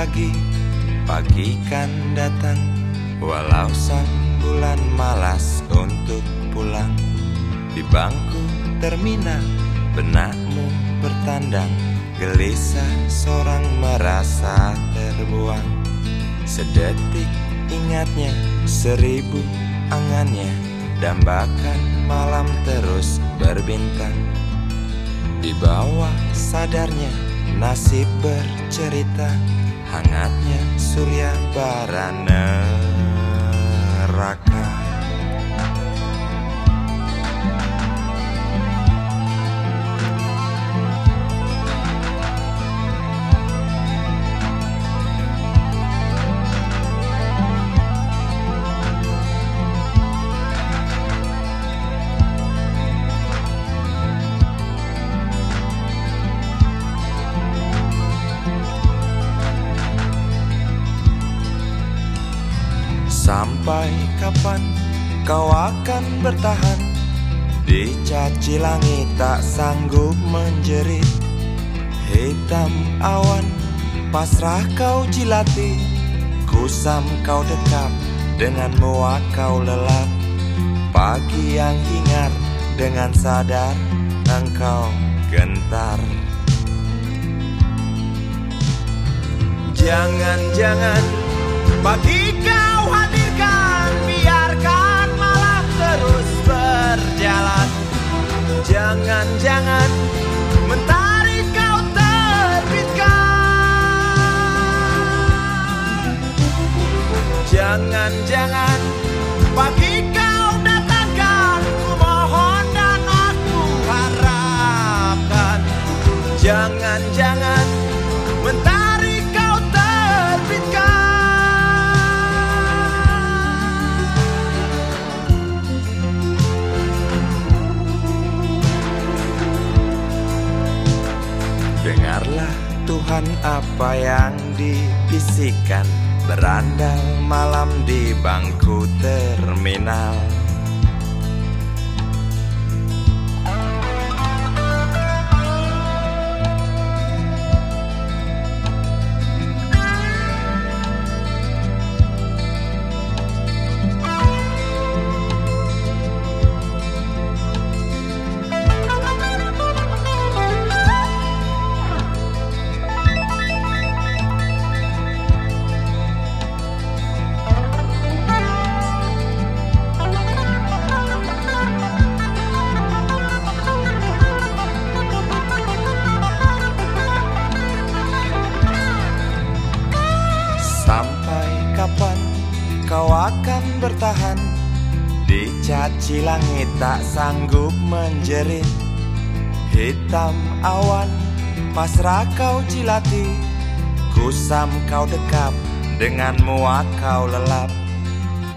pagi. Pagi kan datang Walau sang bulan malas untuk pulang. Di bangku terminal Benakmu bertandang Gelisah seorang merasa terbuang. Sedetik ingatnya Seribu angannya Dambakan malam terus berbintang. Di bawah sadarnya nasib bercerita Hangatnya surya bara neraka Sampai kapan kau akan bertahan? Dicaci langit tak sanggup menjerit. Hitam awan pasrah kau jilati. Kusam kau dekap dengan muak kau lelap Pagi yang hingar dengan sadar engkau gentar. Jangan-jangan pagi kau hadirkan Jangan-jangan mentari kau terbitkan. Jangan-jangan pagi kau datangkan Ku mohon dan aku harapkan. Jangan-jangan Tuhan apa yang dibisikkan Berandal malam di bangku terminal akan bertahan. Dicaci langit tak sanggup menjerit. Hitam awan pasrah kau jilati. Kusam kau dekap dengan muak kau lelap.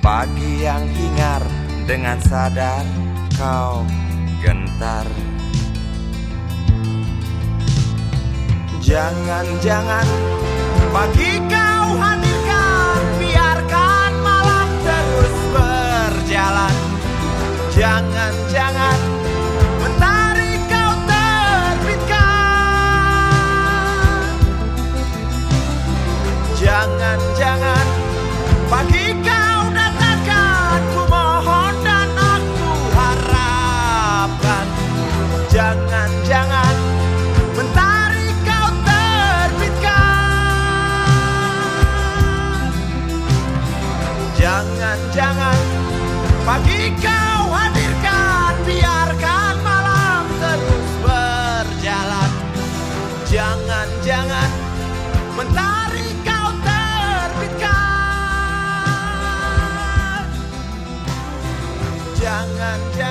Pagi yang hingar dengan sadar kau gentar. Jangan-jangan pagi kau hadirkan Jangan-jangan Jangan-jangan